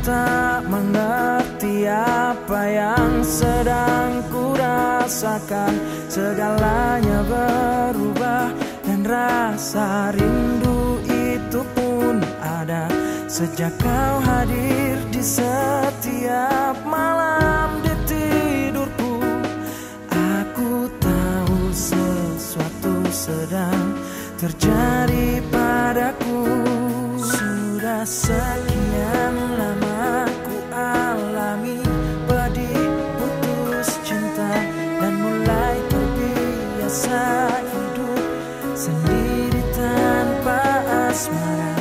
tak mengerti apa yang sedang kurasakan. Segalanya berubah dan rasa rindu itu pun ada. Sejak kau hadir di setiap malam di tidurku Aku tahu sesuatu sedang terjadi padaku. Sudah selesai Smile.